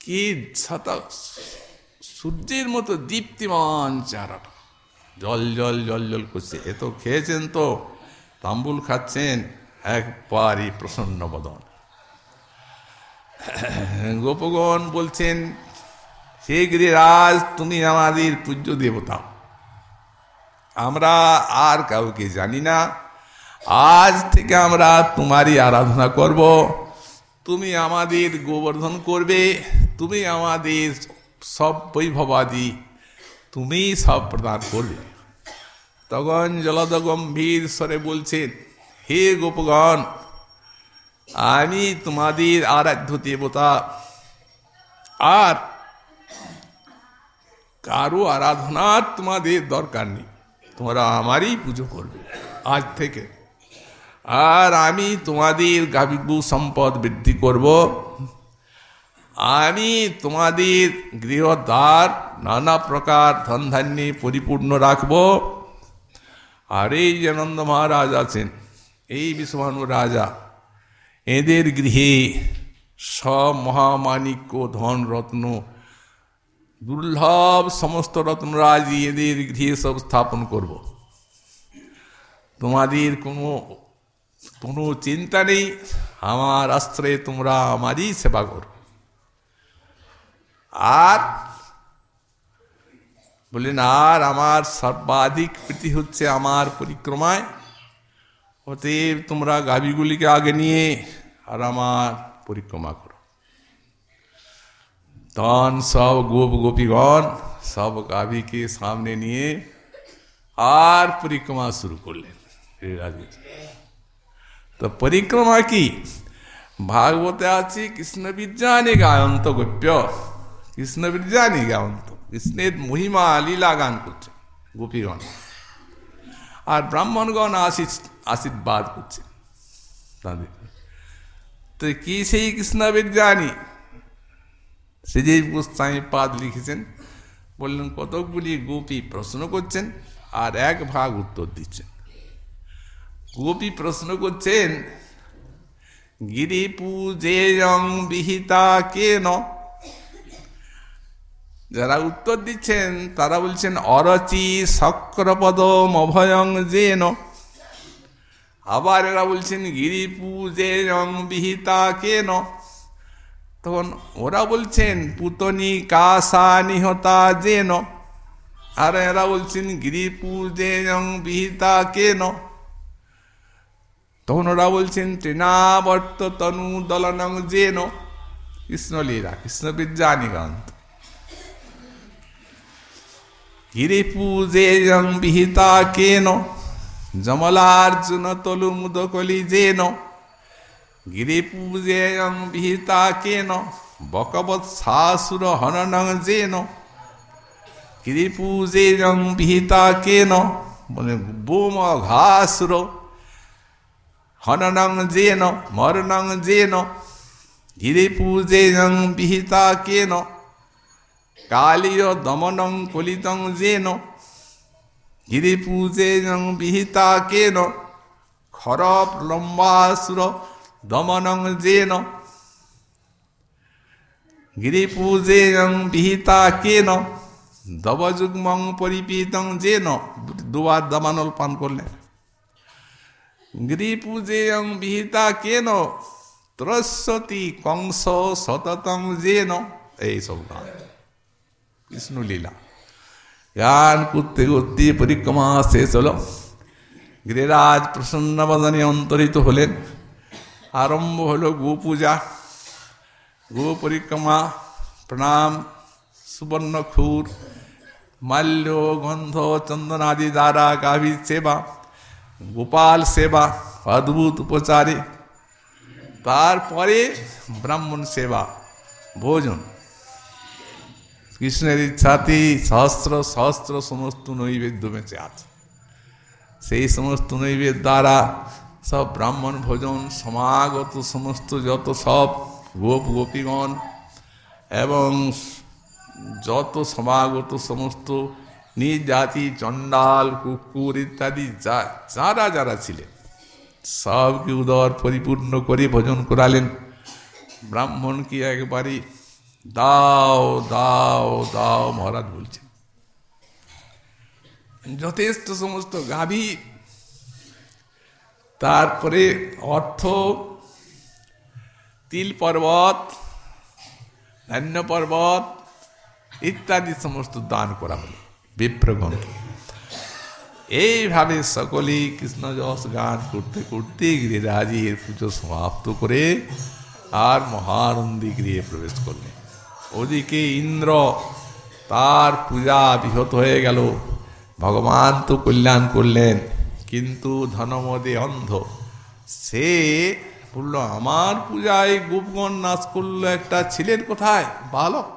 কি সূর্যের মতো দীপ্তিমান চেহারাটা। জল জল জল জল করছে। এত খেয়েছেন তো, তাম্বুল খাচ্ছেন, একবারই প্রসন্ন বদন। গোপগণ বলছেন, হে গিরিরাজ, তুমি আমাদের পূজ্য দেবতা। আমরা আর কাউকে জানি না। আজ থেকে আমরা তোমারই আরাধনা করব। তুমি আমাদের গোবর্ধন করবে। তুমি আমাদের সব বৈভবাদি তুমি সব প্রদান করবে তখন জলদ গম্ভীর স্বরে বলছেন, হে গোপগণ, আমি তোমাদের আরাধ্য দেবতা। আর কারও আরাধনার তোমাদের দরকার নেই, তোমরা আমারই পুজো করবে আজ থেকে। আর আমি তোমাদের গাবিগু সম্পদ বৃদ্ধি করব। আমি তোমাদের গৃহদ্বার নানা প্রকার ধনধান্যে পরিপূর্ণ রাখব। আর এই যে নন্দ মহারাজ আছেন, এই বিশ্বভানু রাজা, এদের গৃহে সব মহামাণিক্য ধন রত্ন দুর্লভ সমস্ত রত্নরাজ এদের গৃহে সব স্থাপন করব। তোমাদের কোনো কোনো চিন্তা নেই, আমার আশ্রয়ে তোমরা আমারই সেবা করো। আর বললেন, আর আমার সর্বাধিক প্রীতি হচ্ছে আমার পরিক্রমায়। অতএব তোমরা গাভীগুলিকে আগে নিয়ে আর আমার পরিক্রমা করো। তন সব গোপ গোপীগণ, সব গাভীকে সামনে নিয়ে আর পরিক্রমা শুরু করলেন। তো পরিক্রমা কি? ভাগবতে আছে কৃষ্ণ বিজ্ঞানী গায়ন্ত গোপ্য। কৃষ্ণ বিজ্ঞানী গায়ন্ত কৃষ্ণের মহিমা লীলা গান করছে গোপীগণ। আর ব্রাহ্মণগণ আশীষ, আশীর্বাদ করছে তাদের। তো কি সেই কৃষ্ণ বিজ্ঞানী সে যে গোস্বামী পাদ লিখেছেন, বললেন, কতকগুলি গোপী প্রশ্ন করছেন আর এক ভাগ উত্তর দিচ্ছেন। গোপী প্রশ্ন করছেন গিরি পূজেয়ং বিহিতা কেন? যারা উত্তর দিচ্ছেন, তারা বলছেন, অরচি শক্রপদম অভয়ং যেন। আবার এরা বলছেন গিরি পূজেয়ং বিহিতা কেন? তখন ওরা বলছেন, পুতনি কাসা নিহতা যেন? আর এরা বলছেন গিরি পূজেয়ং বিহিতা কেন? তখন ওরা বলছেন তৃণাবর্ত তনু দলনং যেন। কৃষ্ণলীলা কৃষ্ণ বিদ্যানিকান্ত গিরিপূজেয়ং বিহিতা কেন? জমলার্জুন তলু মুদকলি যেন গিরিপূজেয়ং বিহিতা কেন? বকবৎ শাসুর হননং যেন গিরিপূজেয়ং বিহিতা কেন? বলে বোম ঘাসুর হননং যেন মরণং যেন গিরিপূজেয়ং বিহিতা কেন? কালীয় দমনং কলিতং যেন গিরিপূজেয়ং বিহিতা কেন খর লম্বাসুর দমনং যেন গিরিপূজেয়ং বিহিতা কেন, দবযুগ্মং পরিপীতং যেন, দুবার দমানল পান করলেন। গিরিপূজেয়ং বিহিতা কেন, ত্রস্বতী কংস সততং যেন এইসব গান। কৃষ্ণলীলা গান করতে করতে পরিক্রমা শেষ হলো গৃহরাজ প্রসন্নবদনে অন্তরিত হলেন আরম্ভ হলো গো পূজা গো পরিক্রমা প্রণাম সুবর্ণ খুর মাল্য গন্ধ চন্দনাদি দ্বারা গাভীর সেবা গোপাল সেবা অদ্ভুত উপচারে তারপরে ব্রাহ্মণ সেবা ভোজন কৃষ্ণের ইচ্ছাতে সহস্র সহস্র সমস্ত নৈবেদ্য বেঁচে আছে। সেই সমস্ত নৈবেদ্য দ্বারা সব ব্রাহ্মণ, ভোজন, সমাগত সমস্ত যত সব গোপ, গোপীগণ এবং যত সমাগত সমস্ত জাতি, চণ্ডাল, কুকুর ইত্যাদি যা, যারা যারা ছিলেন, সবকে উদর পরিপূর্ণ করে ভোজন করালেন। ব্রাহ্মণকে একবারে দাও দাও দাও, মহারাজ বলছেন। যথেষ্ট সমস্ত গাভী, তারপরে অর্থ, তিল পর্বত, ধান্য পর্বত, ইত্যাদি সমস্ত দান করা হলো, বিপ্রগণকে। এইভাবে সকলেই কৃষ্ণ যশ গান করতে করতে গিরিরাজের পুজো সমাপ্ত করে আর মহানন্দী গৃহে প্রবেশ করলেন। ওদিকে ইন্দ্র তার পূজা বিহত হয়ে গেল। ভগবান তো কল্যাণ করলেন, কিন্তু ধনমদে অন্ধ। সে বলল, আমার পূজায় গোপগণ নাচ করল একটা ছিলেন কোথায়, বালক।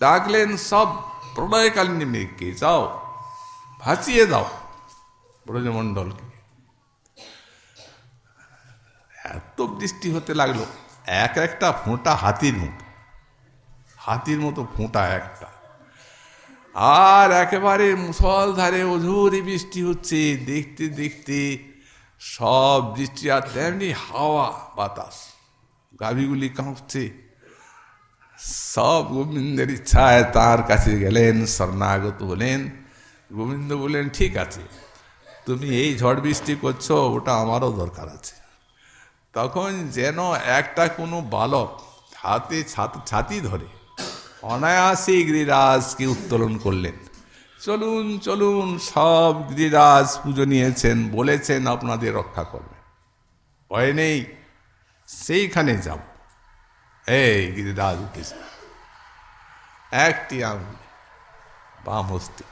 ডাকলেন, সব প্রলয়কালীন মেঘকে যাও, ভাসিয়ে দাও ব্রজমণ্ডলকে। এত বৃষ্টি হতে লাগল। এক একটা ফোঁটা হাতির মতো হাতির মতো ফোঁটা একটা। আর একেবারে মুসলধারে অঝুরি বৃষ্টি হচ্ছে, দেখতে দেখতে সব বৃষ্টি আর তেমনি হাওয়া, বাতাস। গাভীগুলি কাঁপছে। সব গোবিন্দের ইচ্ছায় তার কাছে গেলেন, শরণাগত হলেন। গোবিন্দ বললেন, ঠিক আছে, তুমি এই ঝড় বৃষ্টি করছ, ওটা আমারও দরকার আছে। তখন যেন একটা কোনো বালক হাতে ছাতি ধরে অনায়াসে গিরিরাজকে উত্তোলন করলেন। চলুন চলুন, সব গিরিরাজ পুজো নিয়েছেন, বলেছেন আপনাদের রক্ষা করবে ভয় নেই, সেইখানে যাব। এই গিরিরাজ উঠেছে। একটি আঙুল বাম হস্তে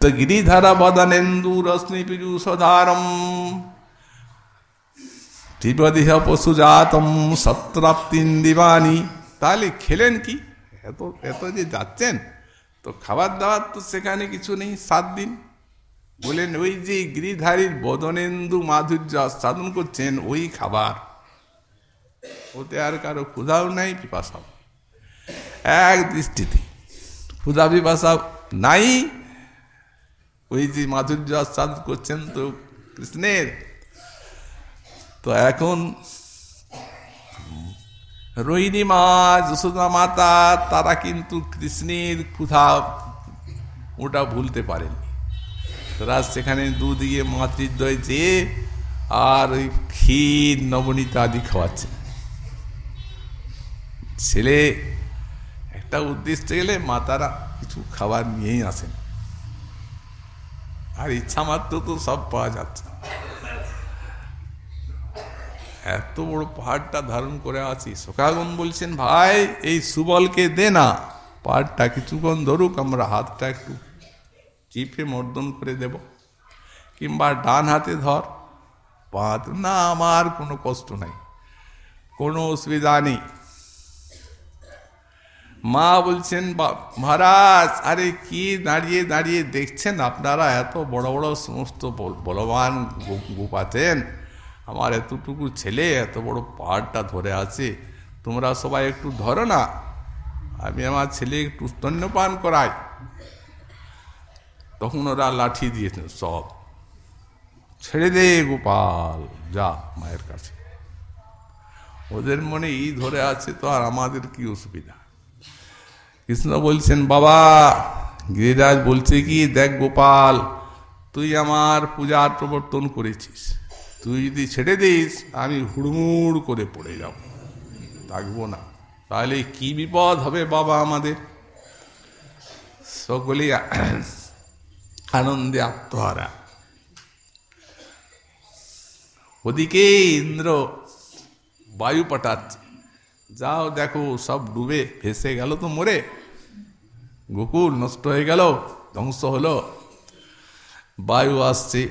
তো গিরিধারা বদনেন্দু রশ্মি পীযুষধারম ত্রিপদিহ পশুজাতম সত্রাপ্তিন দিবানি। তাহলে খেলেন কি? এত এত যে যাচ্ছেন, তো খাবার দাবার তো সেখানে কিছু নেই, সাত দিন। বলেন ওই যে গিরিধারীর বদনেন্দু মাধুর্য সাধন করছেন, ওই খাবার। ওতে আর কারও ক্ষুধাও নাই, পিপাসাও এক দৃষ্টিতে ক্ষুধা পিপাসা নাই ওই যে মাধুর্য আস্বাদ করছেন তো কৃষ্ণের। তো এখন রোহিণী মা, যশোদা মাতা, তারা কিন্তু কৃষ্ণের ক্ষুধা ওটা ভুলতে পারেনি তারা সেখানে দুদিকে মাতৃদ্বয় চেয়ে আর ওই ক্ষীর নবনীতা আদি খাওয়াচ্ছে ছেলে একটা উদ্দেশ্যে গেলে মাতারা কিছু খাবার নিয়েই আসেন। আর ইচ্ছা মাত্র তো সব পাওয়া যাচ্ছে। এত বড় পাহাড়টা ধারণ করে আছি। শোকাগন বলছেন, ভাই, এই সুবলকে দে না। পাহাড়টা কিছুক্ষণ ধরুক, আমরা হাতটা একটু চিপে মর্দন করে দেব। কিংবা ডান হাতে ধর। পাত না, আমার কোনো কষ্ট নাই। কোনো অসুবিধা নেই। মা বলছেন মহারাজ, আরে কি দাঁড়িয়ে দাঁড়িয়ে দেখছেন? আপনারা এত বড় বড় সমস্ত বলবান গোপাতেন। আমার এতটুকু ছেলে, এত বড় পাহাড়টা ধরে আছে। তোমরা সবাই একটু ধরো না। আমি আমার ছেলে একটু স্তন্যপান করাই। তখন ওরা লাঠি দিয়েছেন সব। ছেড়ে দে গোপাল, যা মায়ের কাছে। ওদের মনে ই ধরে আছে তো আর আমাদের কি অসুবিধা? কৃষ্ণ বলছেন, বাবা, গিরিরাজ বলছে কি, দেখ গোপাল, তুই আমার পূজার প্রবর্তন করেছিস। তুই যদি ছেড়ে দিস, আমি হুড়মুড় করে পড়ে যাব। থাকব না। তাহলে কি বিপদ হবে বাবা আমাদের? সকলেই আনন্দে আত্মহারা। ওদিকে ইন্দ্র বায়ু পাঠাচ্ছে। যাও দেখো, সব ডুবে, ভেসে গেল তো মরে। গোকুল নষ্ট হয়ে গেল, ধ্বংস হলো। বায়ু আসছে।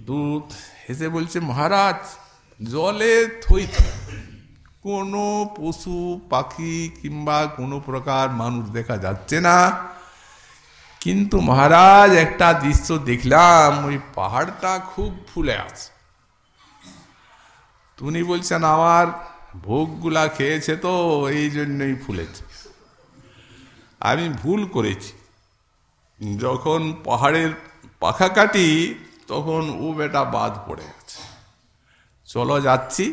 দূত হেসে বলছে, মহারাজ, জলে থই কোনো পশু, পাখি কিংবা কোনো প্রকার মানুষ দেখা যাচ্ছে না। কিন্তু মহারাজ, একটা দৃশ্য দেখলাম, ওই পাহাড়টা খুব ফুলে আছে। তুমি বলছেন, আমার ভোগগুলা খেয়েছে তো, এই জন্যই ফুলেছে। আমি ভুল করেছি। যখন পাহাড়ের পাখা কাটি, তখন ও বেটা বাদ পড়ে গেছে। চলো যাচ্ছি,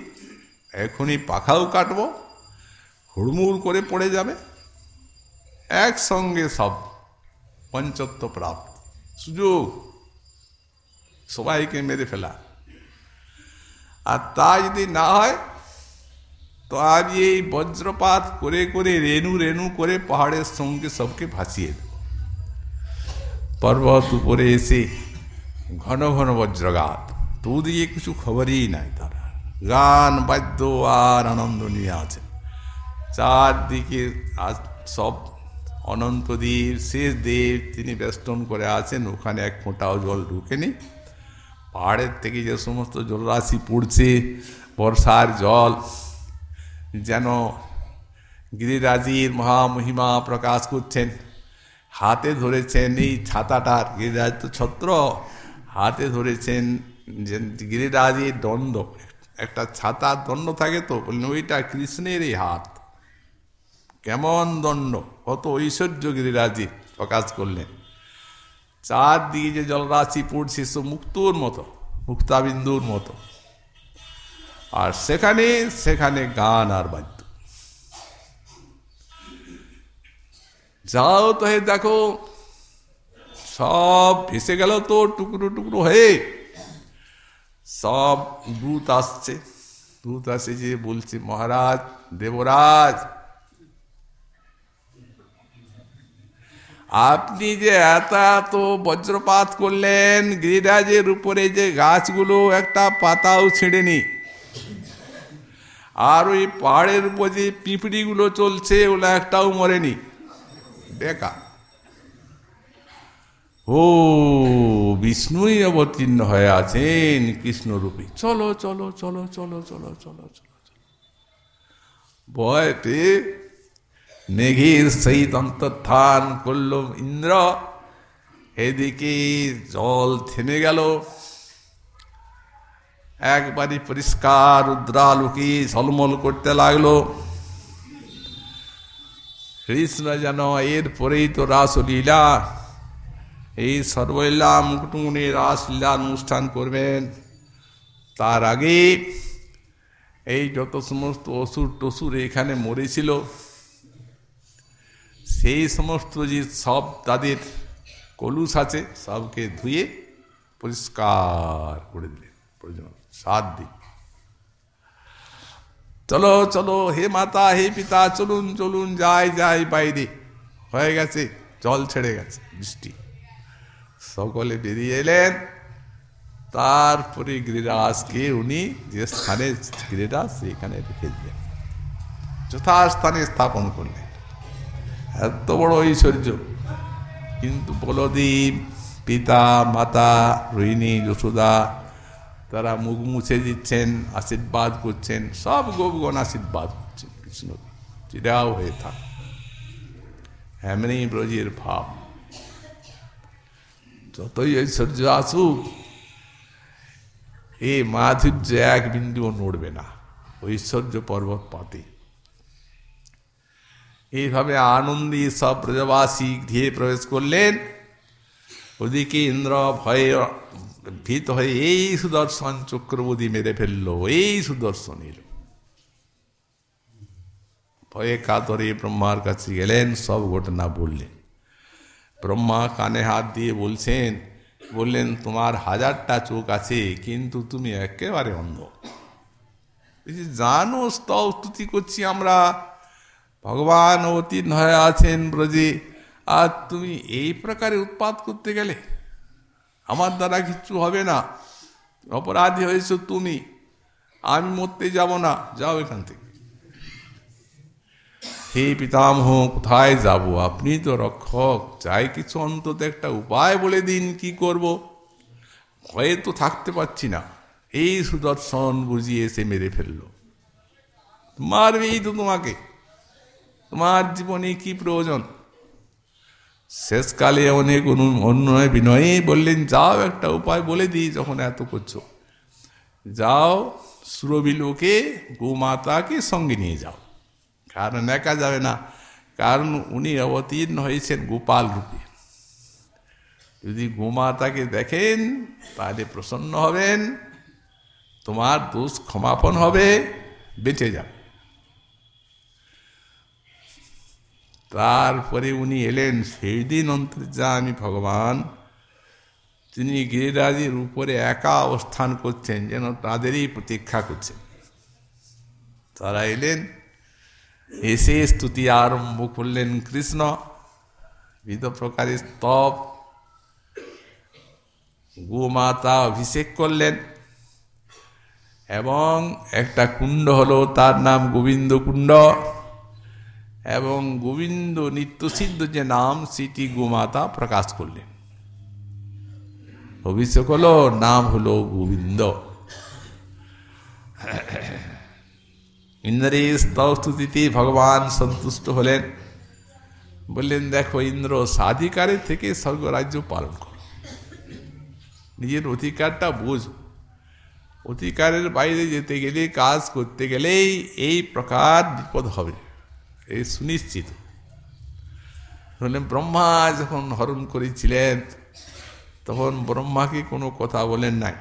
এখনই পাখাও কাটবো, হুড়মুড় করে পড়ে যাবে। একসঙ্গে সব পঞ্চত্ব প্রাপ্ত। সুযোগ, সবাইকে মেরে ফেলা। আর তা যদি না হয় তো আর এই বজ্রপাত করে করে, রেণু রেণু করে পাহাড়ের সঙ্গে সবকে ভাসিয়ে দেব। পর্বত উপরে এসে ঘন ঘন বজ্রঘাত তো দিয়ে কিছু খবরই নাই তারা। গান, বাদ্য আর আনন্দ নিয়ে আছে। চারদিকে সব অনন্তদ্বীপ শেষ দেব তিনি বেষ্টন করে আছেন। ওখানে এক ফোঁটাও জল ঢুকেনি। পাহাড়ের থেকে যে সমস্ত জলরাশি পড়ছে, বর্ষার জল যেন গিরিরাজির মহামহিমা প্রকাশ করছেন। হাতে ধরেছেন এই ছাতাটার গিরিরাজ তো ছত্র। হাতে ধরেছেন যে গিরিরাজের দণ্ড। একটা ছাতার দণ্ড থাকে তো, বললেন, ওইটা কৃষ্ণের এই হাত। কেমন দণ্ড, কত ঐশ্বর্য গিরিরাজি প্রকাশ করলেন। চারদিকে যে জলরাশি পড়ছে সব মুক্তর মতো, মুক্তাবিন্দুর মতো। আর সেখানে সেখানে গান আর বাদ্য। যাও তো হে দেখো, সব ভেসে গেল তো টুকরো টুকরো হয়ে। সব দূত আসছে, দূত আসে যে বলছে, মহারাজ, দেবরাজ, আপনি যে এত এত বজ্রপাত করলেন, গিরিরাজের উপরে যে গাছগুলো, একটা পাতাও ছেড়েনি। আর ওই পাহাড়ের উপর যে পিঁপড়িগুলো চলছে ওগুলো একটাও মরেনি। বেকার ও, বিষ্ণুই অবতীর্ণ হয়ে আছেন কৃষ্ণরূপী। চলো চলো চলো চলো চলো চলো চলো ভয় পেয়ে মেঘের সেই অন্তর্ধান করল ইন্দ্র। এদিকে জল থেমে গেল। একবারই পরিষ্কার, রুদ্রালোকে ঝলমল করতে লাগল। কৃষ্ণ যেন এর পরেই তো রাসলীলা। এই সর্বলীলা মুকুটমুনি রাসলীলার অনুষ্ঠান করবেন। তার আগে এই যত সমস্ত অসুর টসুর এখানে মরেছিল, সেই সমস্ত যে সব তাদের কলুস আছে, সবকে ধুয়ে পরিষ্কার করে দিলেন। প্রয়োজন। সাত দিন চলো চলো, হে মাতা, হে পিতা, চলুন চলুন, যাই যাই, বাইরে। হয়ে গেছে, জল ছেড়ে গেছে, বৃষ্টি। সকলে বেরিয়ে এলেন। তারপরে গিরিরাজকে উনি যে স্থানে গিরিরাজ সেখানে রেখে দিলেন। যথাস্থানে স্থাপন করলেন। এত বড় ঐশ্বর্য। কিন্তু বলদীপ, পিতা, মাতা, রোহিণী, যশোদা তারা মুখ মুছে দিচ্ছেন, আশীর্বাদ করছেন, সব গোপগণ আশীর্বাদ করছেন, কৃষ্ণ চিরাও হয়ে থাক। এমনি ব্রজের ভাব। যতই ঐশ্বর্য আসুক এই মাধুর্য এক বিন্দুও নড়বে না, ঐশ্বর্য পর্বত পাতে। এইভাবে আনন্দী সব ব্রজবাসী গৃহে প্রবেশ করলেন। ওদিকে ইন্দ্র ভয়ে ভীত হয়ে এই সুদর্শন চক্রবর্তী মেরে ফেলল, এই সুদর্শন ভয়ে কাতরে ব্রহ্মার কাছে গেলেন, সব ঘটনা বললেন। ব্রহ্মা কানে হাত দিয়ে বলছেন, বললেন, তোমার হাজারটা চোখ আছে, কিন্তু তুমি একেবারে অন্ধ। জানো স্তুতি করছি আমরা। ভগবান অবতীর্ণ হয়ে আছেন ব্রজে। আর তুমি এই প্রকারে উৎপাত করতে গেলে? আমার দ্বারা কিচ্ছু হবে না। অপরাধী হয়েছ তুমি। আমি মরতে যাব না। যাও এখান থেকে। হে পিতামহ, কোথায় যাব? আপনি তো রক্ষক। চাই কিছু অন্তত একটা উপায় বলে দিন, কি করব? ভয়ে তো থাকতে পারছি না। এই সুদর্শন বুঝিয়ে এসে মেরে ফেলল। মারবেই তো তোমাকে। তোমার জীবনে কি প্রয়োজন? শেষকালে অনেক অন্যয় বিনয়ে বললেন, যাও একটা উপায় বলে দিই যখন এত করছ। যাও সুরবিলোকে গোমাতাকে সঙ্গে নিয়ে যাও। কারণ একা যাবে না। কারণ উনি অবতীর্ণ হয়েছেন গোপাল রূপে। যদি গোমাতাকে দেখেন, তাহলে প্রসন্ন হবেন। তোমার দোষ ক্ষমাপন হবে, বেঁচে যাবে। তারপরে উনি এলেন। সেই দিন অন্তর্যামী ভগবান, তিনি গিরিরাজের উপরে একা অবস্থান করছেন, যেন তাদেরই প্রতীক্ষা করছেন। তারা এলেন, এসে স্তুতি আরম্ভ করলেন কৃষ্ণ, বিধ প্রকারের স্তব, গোমাতা অভিষেক করলেন, এবং একটা কুণ্ড হলো তার নাম গোবিন্দ কুণ্ড এবং গোবিন্দ নিত্যসিদ্ধ যে নাম সেটি গোমাতা প্রকাশ করলেন। অভিষেক হলো নাম হলো গোবিন্দ। ইন্দ্রের স্তস্তুতিতে ভগবান সন্তুষ্ট হলেন। বললেন, দেখো, ইন্দ্র সাধিকারের থেকে স্বর্গরাজ্য পালন করো। নিজের অধিকারটা বোঝ। অধিকারের বাইরে যেতে গেলে, কাজ করতে গেলেই এই প্রকার বিপদ হবে। এই সুনিশ্চিত। ব্রহ্মা যখন হরণ করেছিলেন, তখন ব্রহ্মাকে কোনো কথা বলেন নাই।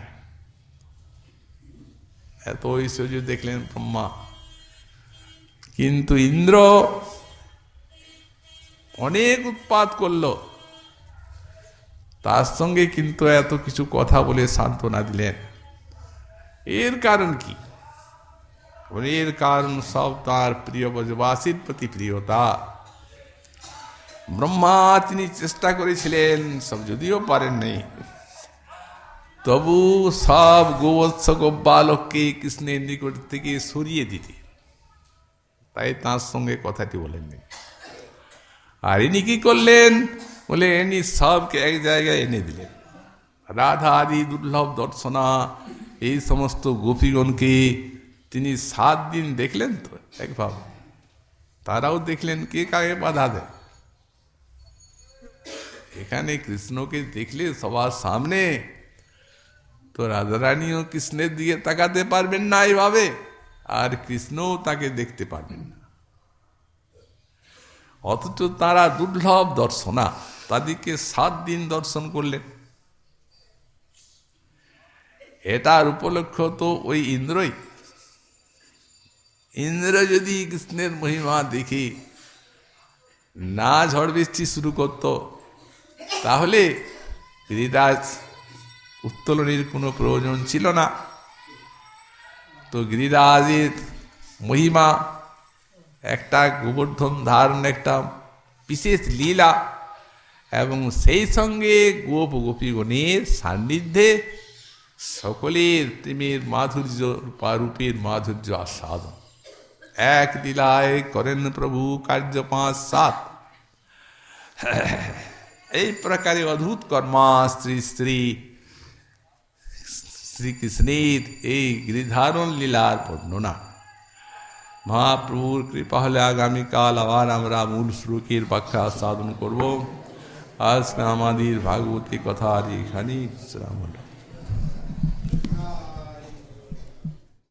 এত ঐশ্বর্য দেখলেন ব্রহ্মা। কিন্তু ইন্দ্র অনেক উৎপাত করল। তার সঙ্গে কিন্তু এত কিছু কথা বলে সান্ত্বনা দিলেন। এর কারণ কি? এর কারণ সব তার প্রিয় ব্রজবাসীর প্রতি প্রিয়তা। ব্রহ্মা তিনি চেষ্টা করেছিলেন, সব যদিও পারেন নেই তবু সব গোবৎস গোপালককে কৃষ্ণের নিকট থেকে সরিয়ে দিতে। তাই তার সঙ্গে কথাটি বলেননি। আর ইনি কি করলেন? বলে এনি সবকে এক জায়গায় এনে দিলেন। রাধা আদি দুর্লভ দর্শনা, এই সমস্ত গোপীগণকে তিনি সাত দিন দেখলেন তো একভাব তারাও দেখলেন, কে কাকে বাধা দেয়? এখানে কৃষ্ণকে দেখলে সবার সামনে তো রাধারানীও কৃষ্ণের দিকে তাকাতে পারবেন না এইভাবে আর কৃষ্ণও তাকে দেখতে পারবেন না। অথচ তারা দুর্লভ দর্শনা, তাদেরকে সাত দিন দর্শন করলেন। এটার উপলক্ষ তো ওই ইন্দ্রই। ইন্দ্র যদি কৃষ্ণের মহিমা দেখে না ঝড় বৃষ্টি শুরু করত, তাহলে গিরিরাজ উত্তোলনের কোনো প্রয়োজন ছিল না। তো গিরিরাজের মহিমা, একটা গোবর্ধন ধারণ, একটা বিশেষ লীলা, এবং সেই সঙ্গে গোপ গোপীগণের সান্নিধ্যে সকলের প্রেমের মাধুর্য রূপের মাধুর্য আস্বাদন। এক লীলায় করেন প্রভু কার্য পাঁচ সাত। এই প্রকারে অদ্ভুত কর্মা স্ত্রী স্ত্রী, শ্রীকৃষ্ণের এই গিরিধারণ লীলার বর্ণনা। মহাপ্রভুর কৃপা হলে আগামীকাল আবার আমরা মূল শ্লোকের ব্যাখ্যা সাধন করব। আজকে আমাদের ভাগবতী কথা আর এখানেই শ্রাবণ